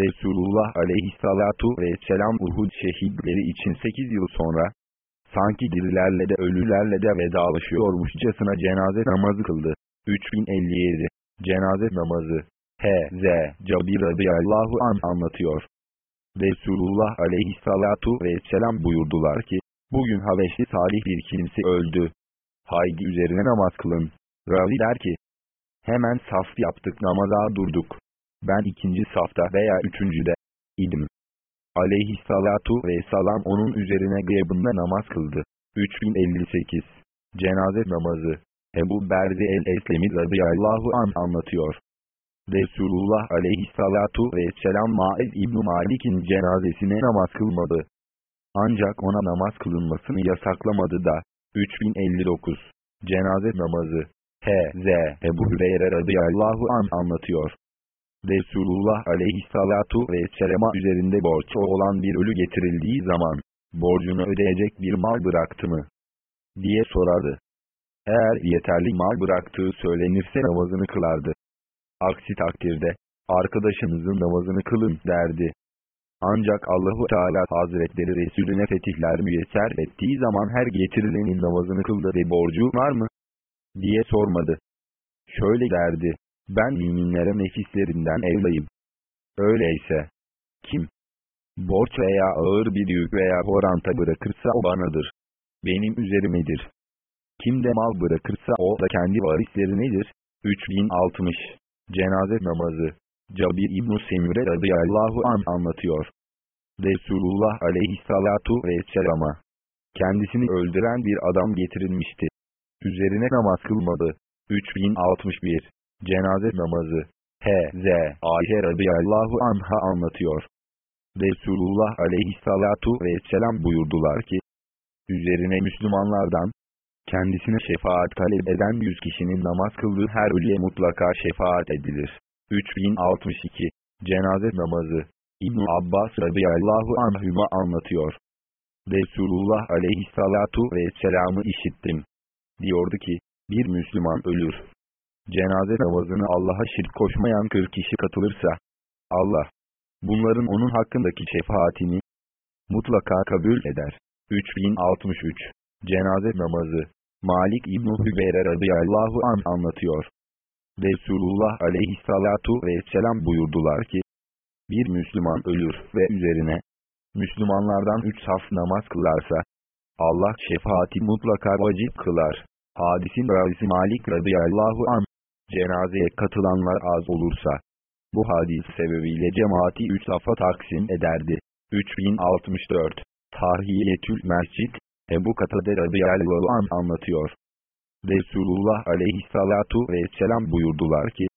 Resulullah aleyhissalatu vesselam Uhud şehitleri için 8 yıl sonra, sanki dirilerle de ölülerle de vedalaşıyormuşçasına cenaze namazı kıldı. 3057 Cenaze namazı H.Z. Cabir radıyallahu an anlatıyor. Resulullah aleyhissalatu vesselam buyurdular ki, Bugün Habeşli salih bir kimse öldü. Haydi üzerine namaz kılın. Ravi der ki, hemen saf yaptık namaza durduk. Ben ikinci safta veya üçüncüde idim. Aleyhissalatu vesselam onun üzerine gıybında namaz kıldı. 3058 Cenaze namazı Ebu Berdi el-Eslemi radıyallahu an anlatıyor. Resulullah aleyhissalatu vesselam Maiz İbn Malik'in cenazesine namaz kılmadı. Ancak ona namaz kılınmasını yasaklamadı da. 3059 Cenaze namazı H.Z. Ebu Hüreyre radıyallahu an anlatıyor. Resulullah aleyhissalatu vesselama üzerinde borç olan bir ölü getirildiği zaman, borcunu ödeyecek bir mal bıraktı mı? diye sorardı. Eğer yeterli mal bıraktığı söylenirse namazını kılardı. Aksi takdirde, arkadaşınızın namazını kılın derdi. Ancak Allahu Teala Hazretleri Resulüne fetihler müyesser ettiği zaman her getirilenin namazını kıldı ve borcu var mı? diye sormadı. Şöyle derdi, ben müminlere nefislerinden evlayım. Öyleyse, kim? Borç veya ağır bir yük veya horanta bırakırsa o banadır. Benim üzerimedir. Kim de mal bırakırsa o da kendi varislerinedir. 3060 Cenaze namazı Cabir İbn-i Semire radıyallahu an anlatıyor. Resulullah aleyhissalatu vesselama kendisini öldüren bir adam getirilmişti. Üzerine namaz kılmadı. 3061 Cenaze namazı H.Z. Ayşe radıyallahu anha anlatıyor. Resulullah aleyhissalatu vesselam buyurdular ki, üzerine Müslümanlardan, kendisine şefaat talep eden yüz kişinin namaz kıldığı her ölüye mutlaka şefaat edilir. 3062 Cenaze namazı İbn Abbas radıyallahu anhüma anlatıyor. Resulullah aleyhissalatu vesselam'ı işittim. Diyordu ki, bir Müslüman ölür. Cenaze namazını Allah'a şirk koşmayan 40 kişi katılırsa, Allah, bunların onun hakkındaki şefaatini mutlaka kabul eder. 3063 Cenaze namazı Malik İbn-i Hübeyre radıyallahu an anlatıyor. Resulullah aleyhissalatu vesselam buyurdular ki, bir Müslüman ölür ve üzerine, Müslümanlardan üç saf namaz kılarsa, Allah şefaati mutlaka vacip kılar. Hadisin ravisi Malik radıyallahu an, cenazeye katılanlar az olursa, bu hadis sebebiyle cemaati üç safa taksim ederdi. 3064 Tahiyetül Mescid Ebu Katade radıyallahu an anlatıyor. Resulullah aleyhissalatu vesselam buyurdular ki,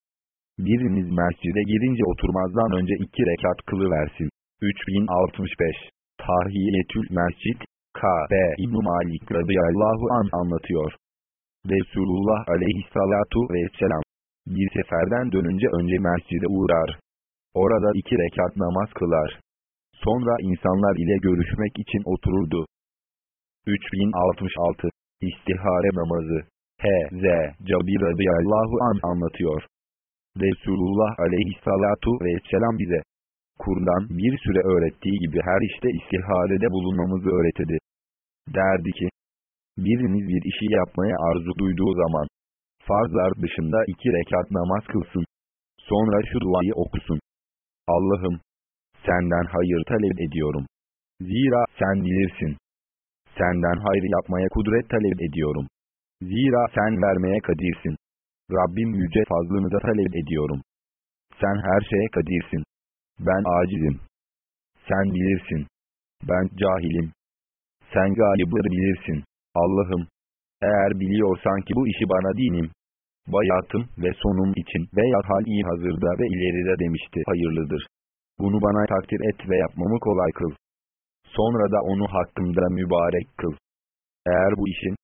biriniz mescide girince oturmazdan önce iki rekat kılıversin. 3065 Tahiyetül Mescid K.B. İbn Malik radıyallahu an anlatıyor. Resulullah aleyhissalatu vesselam bir seferden dönünce önce mescide uğrar. Orada iki rekat namaz kılar. Sonra insanlar ile görüşmek için otururdu. 3066 İstihare namazı H.Z. Cabir radıyallahu an anlatıyor. Resulullah aleyhissalatu vesselam bize Kur'an bir süre öğrettiği gibi her işte istiharede bulunmamızı öğretti. Derdi ki, biriniz bir işi yapmaya arzu duyduğu zaman, farzlar dışında iki rekat namaz kılsın. Sonra şu duayı okusun. Allah'ım, senden hayır talep ediyorum. Zira sen bilirsin. Senden hayır yapmaya kudret talep ediyorum. Zira sen vermeye kadirsin. Rabbim yüce fazlını da talep ediyorum. Sen her şeye kadirsin. Ben acizim. Sen bilirsin. Ben cahilim. Sen galibleri bilirsin. Allah'ım, eğer biliyorsan ki bu işi bana dinim, bayatım ve sonum için veya hal-i hazırda ve ileride demişti hayırlıdır. Bunu bana takdir et ve yapmamı kolay kıl. Sonra da onu hakkımda mübarek kıl. Eğer bu işin,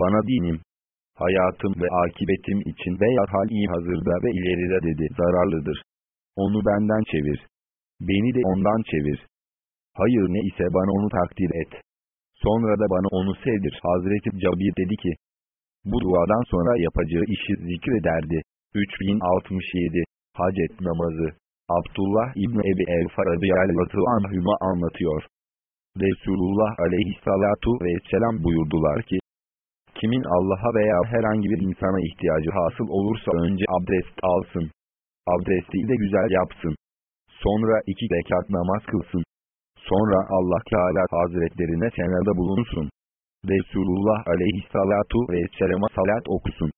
bana dinim, hayatım ve akibetim için veya hal-i hazırda ve ileride dedi zararlıdır. Onu benden çevir. Beni de ondan çevir. Hayır ne ise bana onu takdir et. Sonra da bana onu sevdir. Hazreti Cabir dedi ki, bu duadan sonra yapacağı işi zikrederdi. 3067 Hacet namazı Abdullah İbni Ebi Evfa radıyallahu anhüma anlatıyor. Resulullah aleyhissalatu vesselam buyurdular ki, kimin Allah'a veya herhangi bir insana ihtiyacı hasıl olursa önce abdest alsın. Abdesti de güzel yapsın. Sonra iki rekat namaz kılsın. Sonra Allah Teala Hazretlerine senada bulunsun. Resulullah aleyhissalatu vesselama salat okusun.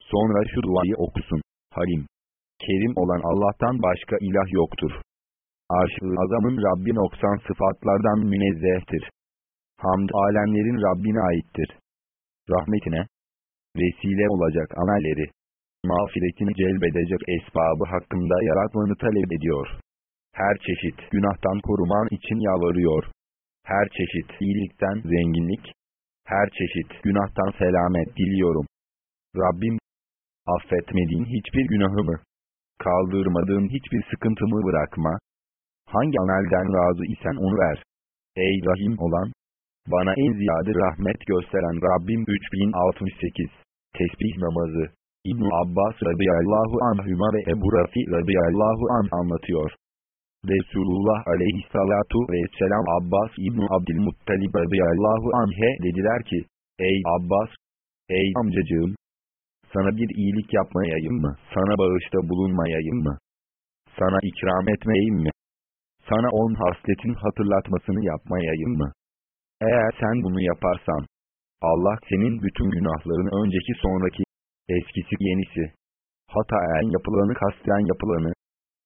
Sonra şu duayı okusun. Halim. Kerim olan Allah'tan başka ilah yoktur. Arş-ı azamın Rabbi noksan sıfatlardan münezzehtir. Hamd alemlerin Rabbine aittir. Rahmetine, vesile olacak amelleri, mağfiretini celbedecek esbabı hakkında yaratmanı talep ediyor. Her çeşit günahtan koruman için yalvarıyor. Her çeşit iyilikten zenginlik, her çeşit günahtan selamet diliyorum. Rabbim, affetmediğin hiçbir günahımı, kaldırmadığın hiçbir sıkıntımı bırakma. Hangi amelden razı isen onu ver. Ey Rahim olan, bana en ziyade rahmet gösteren Rabbim 3068 Tesbih namazı İbn Abbas radıyallahu anhüma ve Ebu Rafi radıyallahu an anlatıyor. Resulullah aleyhissalatu vesselam Abbas İbni Abdülmuttalib radıyallahu anh'e dediler ki, Ey Abbas! Ey amcacığım! Sana bir iyilik yapmayayım mı? Sana bağışta bulunmayayım mı? Sana ikram etmeyeyim mi? Sana on hasletin hatırlatmasını yapmayayım mı? Eğer sen bunu yaparsan, Allah senin bütün günahlarını önceki sonraki, eskisi yenisi, hataen yapılanı kasten yapılanı,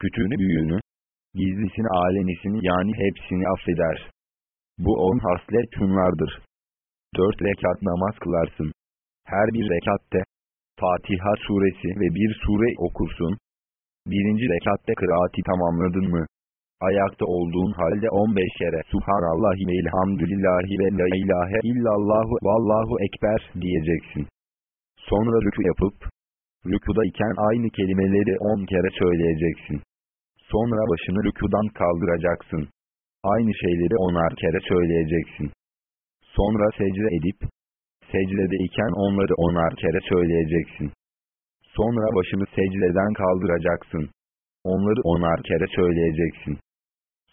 küçüğünü büyüğünü, gizlisini alenisini yani hepsini affeder. Bu on haslet şunlardır. Dört rekat namaz kılarsın. Her bir rekatte, Fatiha suresi ve bir sure okursun. Birinci rekatte kıraati tamamladın mı? Ayakta olduğun halde 15 kere Subhanallahi ve elhamdülillahi ve la ilahe illallahu vallahu ekber diyeceksin. Sonra rükü yapıp, rükuda iken aynı kelimeleri 10 kere söyleyeceksin. Sonra başını rükudan kaldıracaksın. Aynı şeyleri onar kere söyleyeceksin. Sonra secde edip, secdede iken onları onar kere söyleyeceksin. Sonra başını secdeden kaldıracaksın. Onları onar kere söyleyeceksin.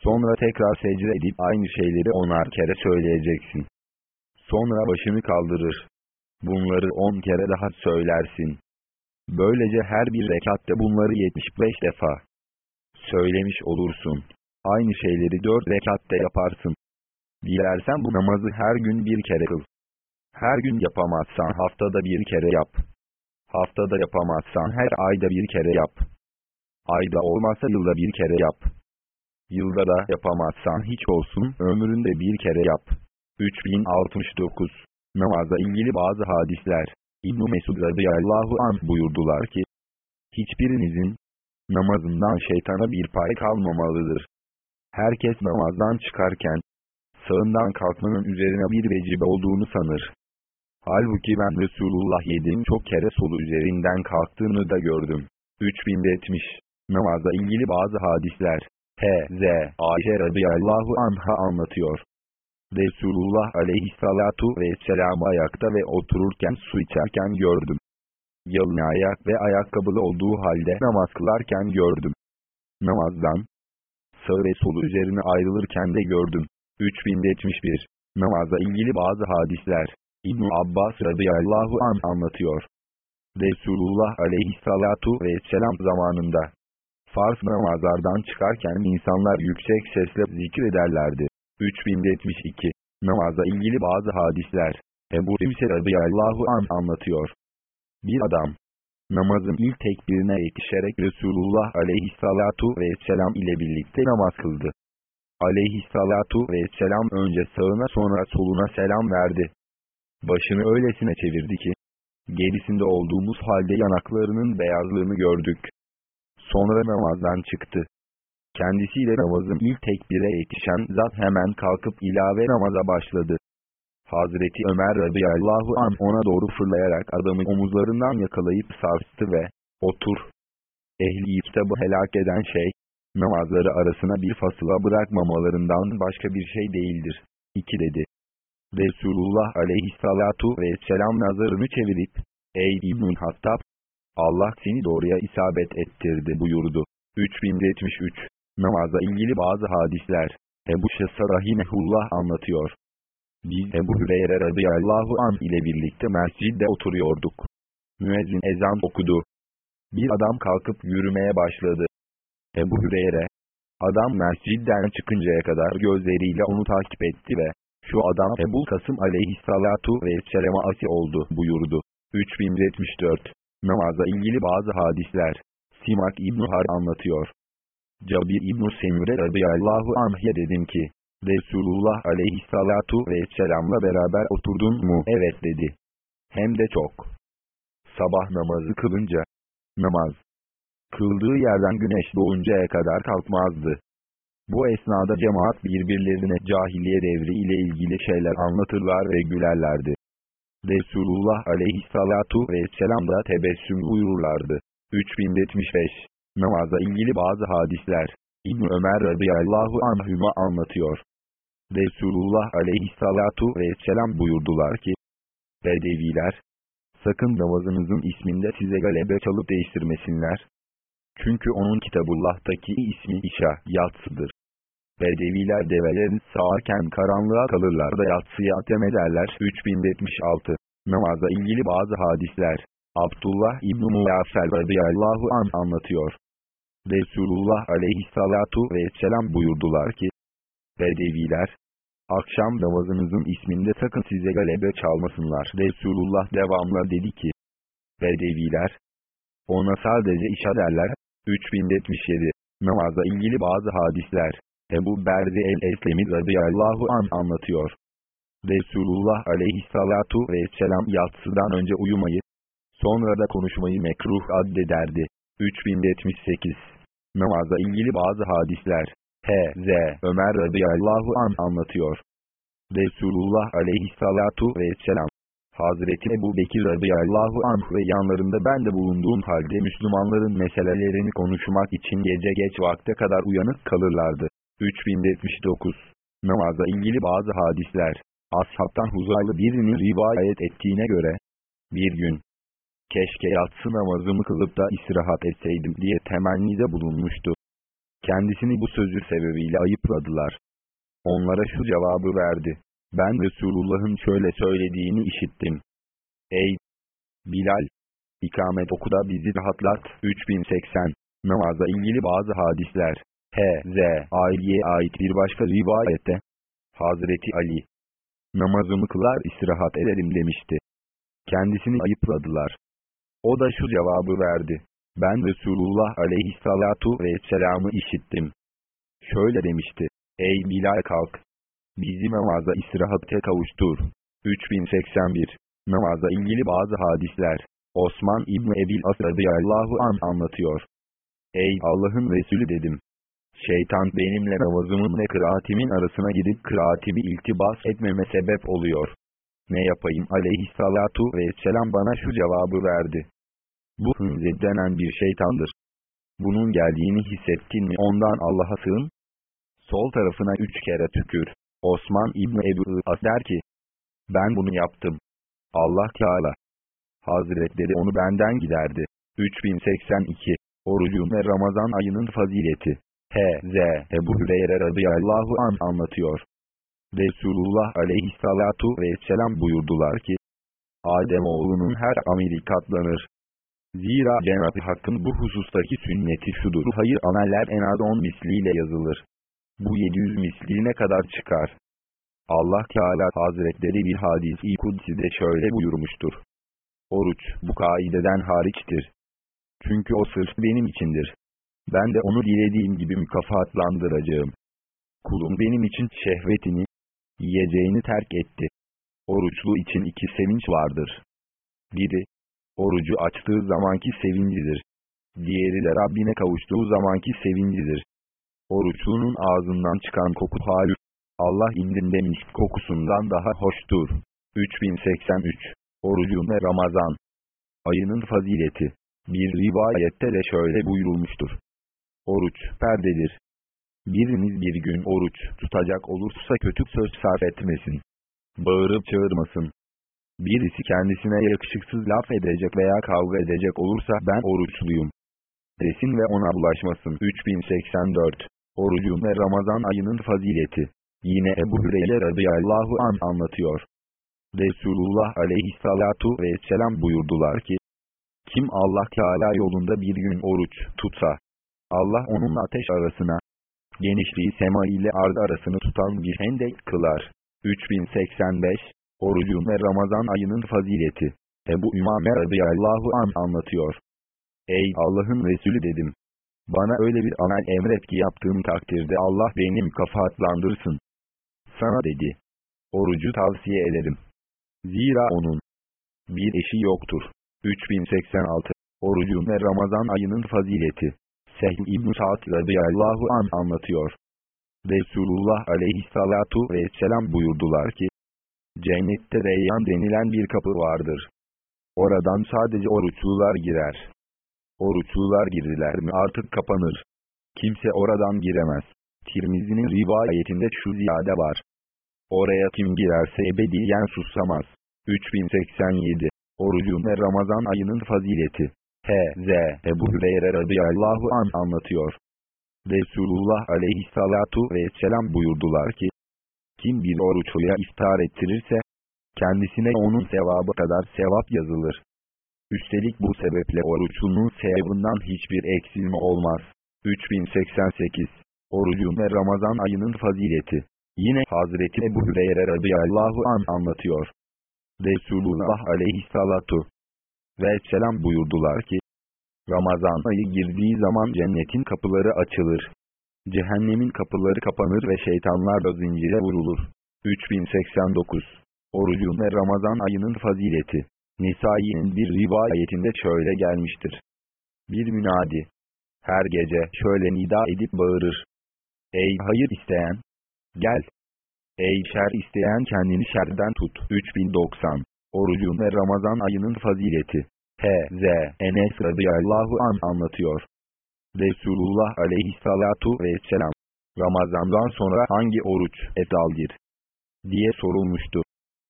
Sonra tekrar secde edip aynı şeyleri onar kere söyleyeceksin. Sonra başını kaldırır. Bunları on kere daha söylersin. Böylece her bir rekatte bunları 75 defa söylemiş olursun. Aynı şeyleri dört rekatte yaparsın. Dilersen bu namazı her gün bir kere kıl. Her gün yapamazsan haftada bir kere yap. Haftada yapamazsan her ayda bir kere yap. Ayda olmazsa yılda bir kere yap. Yılda da yapamazsan hiç olsun ömründe bir kere yap. 3069 Namazla ilgili bazı hadisler İbn-i Mesud radıyallahu anh buyurdular ki, Hiçbirinizin namazından şeytana bir pay kalmamalıdır. Herkes namazdan çıkarken, sağından kalkmanın üzerine bir vecibe olduğunu sanır. Halbuki ben Resulullah yediğim çok kere solu üzerinden kalktığını da gördüm. 3070 Namazla ilgili bazı hadisler H.Z. Ayşe radıyallahu anha anlatıyor. Resulullah aleyhissalatu vesselam ayakta ve otururken su içerken gördüm. Yalın ayak ve ayakkabılı olduğu halde namaz kılarken gördüm. Namazdan sağ ve solu üzerine ayrılırken de gördüm. 3071 Namazla ilgili bazı hadisler İbn Abbas radıyallahu an anlatıyor. Resulullah aleyhissalatu vesselam zamanında farz namazlardan çıkarken insanlar yüksek sesle zikrederlerdi. 3072 Namazla ilgili bazı hadisler Ebu Rimse radıyallahu an anlatıyor. Bir adam namazın ilk tekbirine yetişerek Resulullah aleyhissalatu vesselam ile birlikte namaz kıldı. Aleyhissalatu vesselam önce sağına sonra soluna selam verdi. Başını öylesine çevirdi ki, gerisinde olduğumuz halde yanaklarının beyazlığını gördük. Sonra namazdan çıktı. Kendisiyle namazın ilk tekbire yetişen zat hemen kalkıp ilave namaza başladı. Hazreti Ömer radıyallahu an ona doğru fırlayarak adamı omuzlarından yakalayıp sarstı ve, otur. Ehli kitabı helak eden şey, namazları arasına bir fasıla bırakmamalarından başka bir şey değildir. 2 dedi. Resulullah aleyhissalatu vesselam nazarını çevirip, Ey İbn Hattab! Allah seni doğruya isabet ettirdi buyurdu. 3073 Namazla ilgili bazı hadisler Ebu Şessa Rahimehullah anlatıyor. Biz Ebu Hüreyre radıyallahu an ile birlikte mescidde oturuyorduk. Müezzin ezan okudu. Bir adam kalkıp yürümeye başladı. Ebu Hüreyre, adam mescidden çıkıncaya kadar gözleriyle onu takip etti ve şu adam Ebu Kasım aleyhissalatu vesselam'a asi oldu buyurdu. 3074 Namazla ilgili bazı hadisler Simak İbn Har anlatıyor. Cabir İbn Semire radıyallahu anh'ye dedim ki, Resulullah aleyhissalatu vesselamla beraber oturdun mu? Evet dedi. Hem de çok. Sabah namazı kılınca, namaz, kıldığı yerden güneş doğuncaya kadar kalkmazdı. Bu esnada cemaat birbirlerine cahiliye devri ile ilgili şeyler anlatırlar ve gülerlerdi. Resulullah aleyhissalatu vesselam da tebessüm buyururlardı. 3075 Namaza ilgili bazı hadisler İbn Ömer radıyallahu anhüma anlatıyor. Resulullah aleyhissalatu vesselam buyurdular ki, Bedeviler, sakın namazınızın isminde size galebe çalıp değiştirmesinler. Çünkü onun Kitabullah'taki ismi İşa, yatsıdır. Bedeviler develerini sağarken karanlığa kalırlar da yatsıya atem ederler. 3076 Namaza ilgili bazı hadisler Abdullah İbn-i Muyasel radıyallahu an anlatıyor. Resulullah aleyhissalatu vesselam buyurdular ki, Bedeviler, akşam namazınızın isminde sakın size galebe çalmasınlar. Resulullah devamla dedi ki, Bedeviler, ona sadece işa derler. 3077 Namaza ilgili bazı hadisler Ebu Berdi el-Eslemi radıyallahu an anlatıyor. Resulullah aleyhissalatu vesselam yatsıdan önce uyumayı, sonra da konuşmayı mekruh addederdi. 3078 Namaza ilgili bazı hadisler H.Z. Ömer radıyallahu an anlatıyor. Resulullah aleyhissalatu vesselam Hazreti Ebu Bekir radıyallahu anh ve yanlarında ben de bulunduğum halde Müslümanların meselelerini konuşmak için gece geç vakte kadar uyanık kalırlardı. 3079 Namaza ilgili bazı hadisler Ashabtan Huzaylı birinin rivayet ettiğine göre bir gün keşke yatsı namazımı kılıp da istirahat etseydim diye temennide bulunmuştu. Kendisini bu sözü sebebiyle ayıpladılar. Onlara şu cevabı verdi. Ben Resulullah'ın şöyle söylediğini işittim. Ey Bilal! İkamet okuda bizi rahatlat. 3080 Namaza ilgili bazı hadisler. H.Z. Ali'ye ait bir başka rivayette. Hazreti Ali. Namazımı kılar istirahat ederim demişti. Kendisini ayıpladılar. O da şu cevabı verdi. Ben Resulullah aleyhissalatu vesselam'ı işittim. Şöyle demişti. Ey Bilal kalk. Bizi namaza istirahate kavuştur. 3081 Namaza ilgili bazı hadisler. Osman İbni Ebil As radıyallahu an anlatıyor. Ey Allah'ın Resulü dedim. Şeytan benimle namazımın ve kıraatimin arasına gidip kıraatimi iltibas etmeme sebep oluyor. Ne yapayım aleyhissalatu vesselam bana şu cevabı verdi. Bu hınzet denen bir şeytandır. Bunun geldiğini hissettin mi ondan Allah'a sığın? Sol tarafına üç kere tükür. Osman İbni Ebu As der ki, ben bunu yaptım. Allah Teala. Hazretleri onu benden giderdi. 3082 Orucun ve Ramazan ayının fazileti. H.Z. Ebu Hüreyre radıyallahu an anlatıyor. Resulullah aleyhissalatu vesselam buyurdular ki, Adem oğlunun her ameli katlanır. Zira Cenab-ı Hakk'ın bu husustaki sünneti şudur. Hayır ameller en az 10 misliyle yazılır. Bu 700 misline kadar çıkar. Allah Teala Hazretleri bir hadis-i kudsi'de şöyle buyurmuştur. Oruç bu kaideden hariçtir. Çünkü o sırf benim içindir. Ben de onu dilediğim gibi mükafatlandıracağım. Kulum benim için şehvetini, yiyeceğini terk etti. Oruçlu için iki sevinç vardır. Biri, orucu açtığı zamanki sevincidir. Diğeri de Rabbine kavuştuğu zamanki sevincidir. Oruçlunun ağzından çıkan koku hali, Allah indinde misk kokusundan daha hoştur. 3083 Orucun ve Ramazan Ayının fazileti Bir rivayette de şöyle buyurulmuştur. Oruç perdedir. Biriniz bir gün oruç tutacak olursa kötü söz sarf etmesin. Bağırıp çağırmasın. Birisi kendisine yakışıksız laf edecek veya kavga edecek olursa ben oruçluyum. Desin ve ona bulaşmasın. 3084 Orucun ve Ramazan ayının fazileti. Yine Ebu Hüreyre radıyallahu an anlatıyor. Resulullah aleyhissalatu vesselam buyurdular ki, Kim Allah Teala yolunda bir gün oruç tutsa, Allah onun ateş arasına, genişliği sema ile ard arasını tutan bir hendek kılar. 3085 Orucun ve Ramazan ayının fazileti. Ebu Ümame radıyallahu an anlatıyor. Ey Allah'ın Resulü dedim. Bana öyle bir amel emret ki yaptığım takdirde Allah beni mükafatlandırsın. Sana dedi. Orucu tavsiye ederim. Zira onun bir eşi yoktur. 3086 Orucun ve Ramazan ayının fazileti. Sehl İbn-i Sa'd radıyallahu an anlatıyor. Resulullah aleyhissalatu vesselam buyurdular ki, Cennette Reyyan denilen bir kapı vardır. Oradan sadece oruçlular girer. Oruçlular girdiler mi artık kapanır. Kimse oradan giremez. Tirmizi'nin rivayetinde şu ziyade var. Oraya kim girerse ebediyen susamaz. 3087 Orucun ve Ramazan ayının fazileti H.Z. Ebu Hüreyre radıyallahu an anlatıyor. Resulullah aleyhissalatu vesselam buyurdular ki, kim bir oruçluya iftar ettirirse, kendisine onun sevabı kadar sevap yazılır. Üstelik bu sebeple oruçlunun sevabından hiçbir eksilme olmaz. 3088 Orucun ve Ramazan ayının fazileti Yine Hazreti Ebu Hüreyre radıyallahu an anlatıyor. Resulullah aleyhissalatu vesselam buyurdular ki, Ramazan ayı girdiği zaman cennetin kapıları açılır. Cehennemin kapıları kapanır ve şeytanlar da zincire vurulur. 3089 Orucun ve Ramazan ayının fazileti Nisai'nin bir rivayetinde şöyle gelmiştir. Bir münadi, her gece şöyle nida edip bağırır. Ey hayır isteyen! Gel! Ey şer isteyen kendini şerden tut. 3090 Orucun ve Ramazan ayının fazileti. H.Z. Enes radıyallahu an anlatıyor. Resulullah aleyhissalatu vesselam. Ramazandan sonra hangi oruç etaldir? diye sorulmuştu.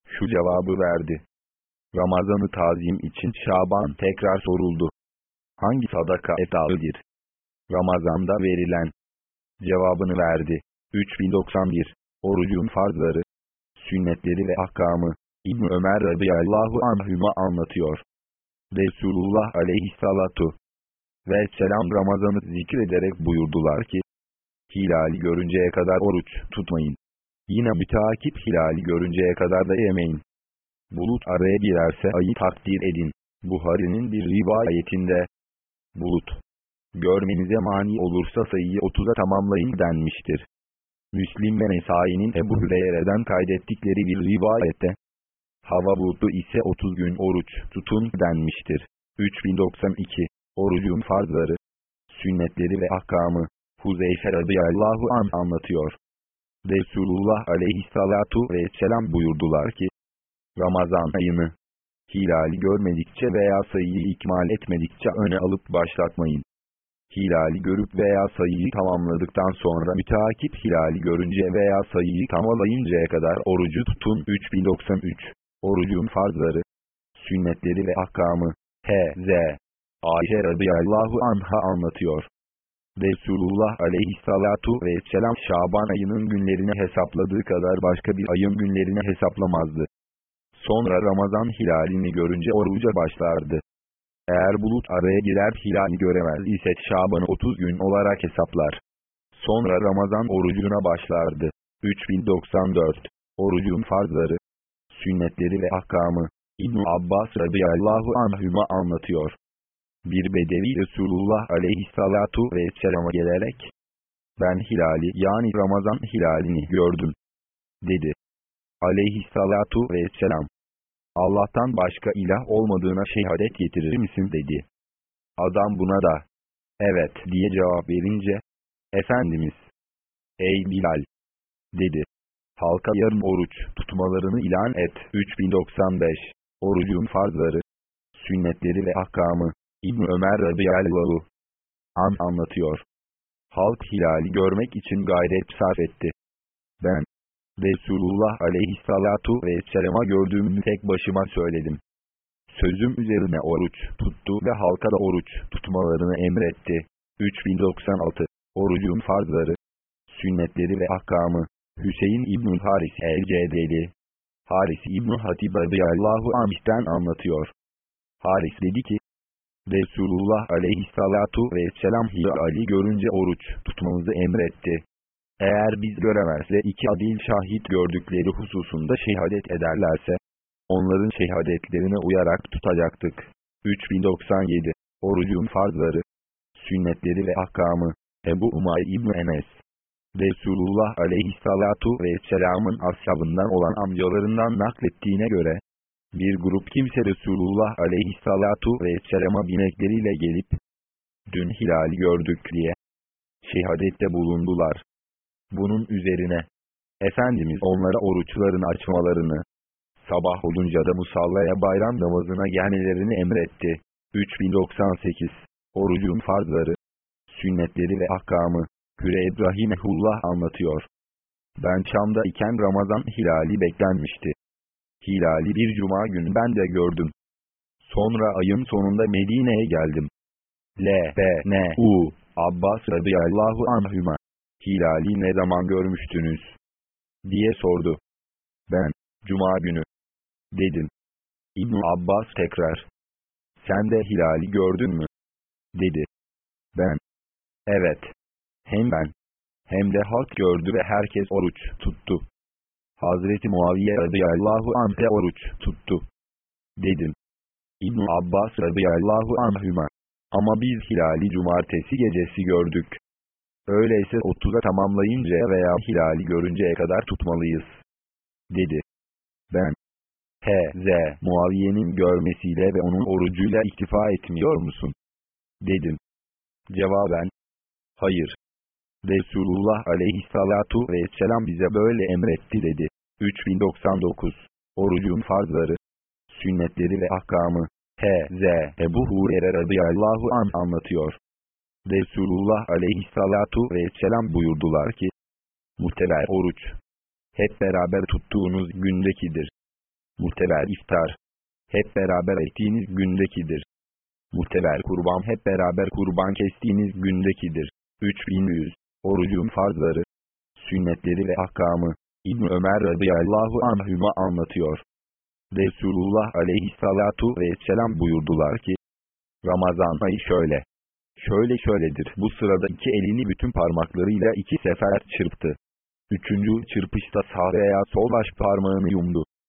Şu cevabı verdi. Ramazanı tazim için Şaban tekrar soruldu. Hangi sadaka etaldir? Ramazanda verilen. Cevabını verdi. 3091 Orucun farzları, sünnetleri ve ahkamı, İbn Ömer radıyallahu anhüma anlatıyor. Resulullah aleyhissalatu ve selam Ramazan'ı zikrederek buyurdular ki, hilali görünceye kadar oruç tutmayın. Yine müteakip hilali görünceye kadar da yemeyin. Bulut araya girerse ayı takdir edin. Buhari'nin bir rivayetinde, bulut, görmenize mani olursa sayıyı 30'a tamamlayın denmiştir. Müslim ve Nesai'nin Ebu Hüreyre'den kaydettikleri bir rivayette, hava bulutlu ise 30 gün oruç tutun denmiştir. 3092 Orucun farzları, sünnetleri ve ahkamı, Huzeyfe radıyallahu an anlatıyor. Resulullah aleyhissalatu vesselam buyurdular ki, Ramazan ayını, hilali görmedikçe veya sayıyı ikmal etmedikçe öne alıp başlatmayın hilali görüp veya sayıyı tamamladıktan sonra müteakip hilali görünce veya sayıyı tamamlayıncaya kadar orucu tutun. 3093 Orucun farzları, sünnetleri ve ahkamı, H.Z. Ayşe radıyallahu anha anlatıyor. Resulullah aleyhissalatu vesselam Şaban ayının günlerini hesapladığı kadar başka bir ayın günlerini hesaplamazdı. Sonra Ramazan hilalini görünce oruca başlardı. Eğer bulut araya girer hilali göremez ise Şaban'ı 30 gün olarak hesaplar. Sonra Ramazan orucuna başlardı. 3094 Orucun farzları, sünnetleri ve ahkamı, ibn Abbas radıyallahu anhüma anlatıyor. Bir bedevi Resulullah aleyhissalatu vesselama gelerek, ben hilali yani Ramazan hilalini gördüm, dedi. Aleyhissalatu vesselam, Allah'tan başka ilah olmadığına şehadet getirir misin dedi. Adam buna da, evet diye cevap verince, Efendimiz, ey Bilal, dedi. Halka yarın oruç tutmalarını ilan et. 3095 Orucun farzları, sünnetleri ve ahkamı, İbn Ömer radıyallahu an anlatıyor. Halk hilali görmek için gayret sarf etti. Ben, Resulullah aleyhissalatu vesselama gördüğümü tek başıma söyledim. Sözüm üzerine oruç tuttu ve halka da oruç tutmalarını emretti. 3096 Orucun farzları, sünnetleri ve ahkamı, Hüseyin İbn Haris el-Cedeli, Haris İbn Hatib radıyallahu anh'ten anlatıyor. Haris dedi ki, Resulullah aleyhissalatu vesselam Ali görünce oruç tutmamızı emretti. Eğer biz göremez ve iki adil şahit gördükleri hususunda şehadet ederlerse, onların şehadetlerine uyarak tutacaktık. 3097 Orucun farzları, sünnetleri ve ahkamı, Ebu Umay İbn Enes, Resulullah aleyhissalatu vesselamın ashabından olan amcalarından naklettiğine göre, bir grup kimse Resulullah aleyhissalatu vesselama binekleriyle gelip, dün hilali gördük diye, şehadette bulundular. Bunun üzerine, Efendimiz onlara oruçlarını açmalarını, sabah olunca da musallaya bayram namazına gelmelerini emretti. 3098 Orucun farzları, sünnetleri ve ahkamı, Hüre İbrahimehullah anlatıyor. Ben Çam'da iken Ramazan hilali beklenmişti. Hilali bir cuma günü ben de gördüm. Sonra ayın sonunda Medine'ye geldim. L, B, N, U, Abbas radıyallahu anhüma. Hilali ne zaman görmüştünüz? diye sordu. Ben, Cuma günü. Dedim. ibn Abbas tekrar. Sen de hilali gördün mü? Dedi. Ben. Evet. Hem ben. Hem de halk gördü ve herkes oruç tuttu. Hazreti Muaviye radıyallahu anh de oruç tuttu. Dedim. ibn Abbas radıyallahu anhüma. Ama biz hilali cumartesi gecesi gördük. Öyleyse 30'a tamamlayıncaya veya hilali görünceye kadar tutmalıyız. Dedi. Ben. H.Z. Muaviye'nin görmesiyle ve onun orucuyla iktifa etmiyor musun? Dedim. Cevaben. Hayır. Resulullah aleyhissalatu vesselam bize böyle emretti dedi. 3099. Orucun farzları, sünnetleri ve ahkamı. H.Z. Ebu Hurer'e radıyallahu an anlatıyor. Resulullah aleyhissalatu vesselam buyurdular ki, Muhteber oruç, hep beraber tuttuğunuz gündekidir. Muhteber iftar, hep beraber ettiğiniz gündekidir. Muhteber kurban hep beraber kurban kestiğiniz gündekidir. 3100 Orucun farzları, sünnetleri ve ahkamı, İbn Ömer radıyallahu anhüma anlatıyor. Resulullah aleyhissalatu vesselam buyurdular ki, Ramazan ayı şöyle, şöyle şöyledir. Bu sırada iki elini bütün parmaklarıyla iki sefer çırptı. Üçüncü çırpışta sağ veya sol baş parmağını yumdu.